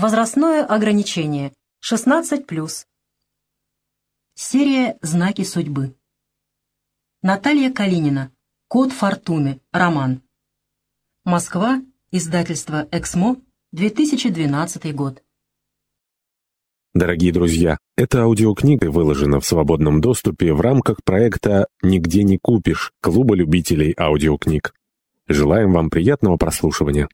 Возрастное ограничение 16+. Серия «Знаки судьбы». Наталья Калинина. Код фортуны. Роман. Москва. Издательство «Эксмо». 2012 год. Дорогие друзья, эта аудиокнига выложена в свободном доступе в рамках проекта «Нигде не купишь» Клуба любителей аудиокниг. Желаем вам приятного прослушивания.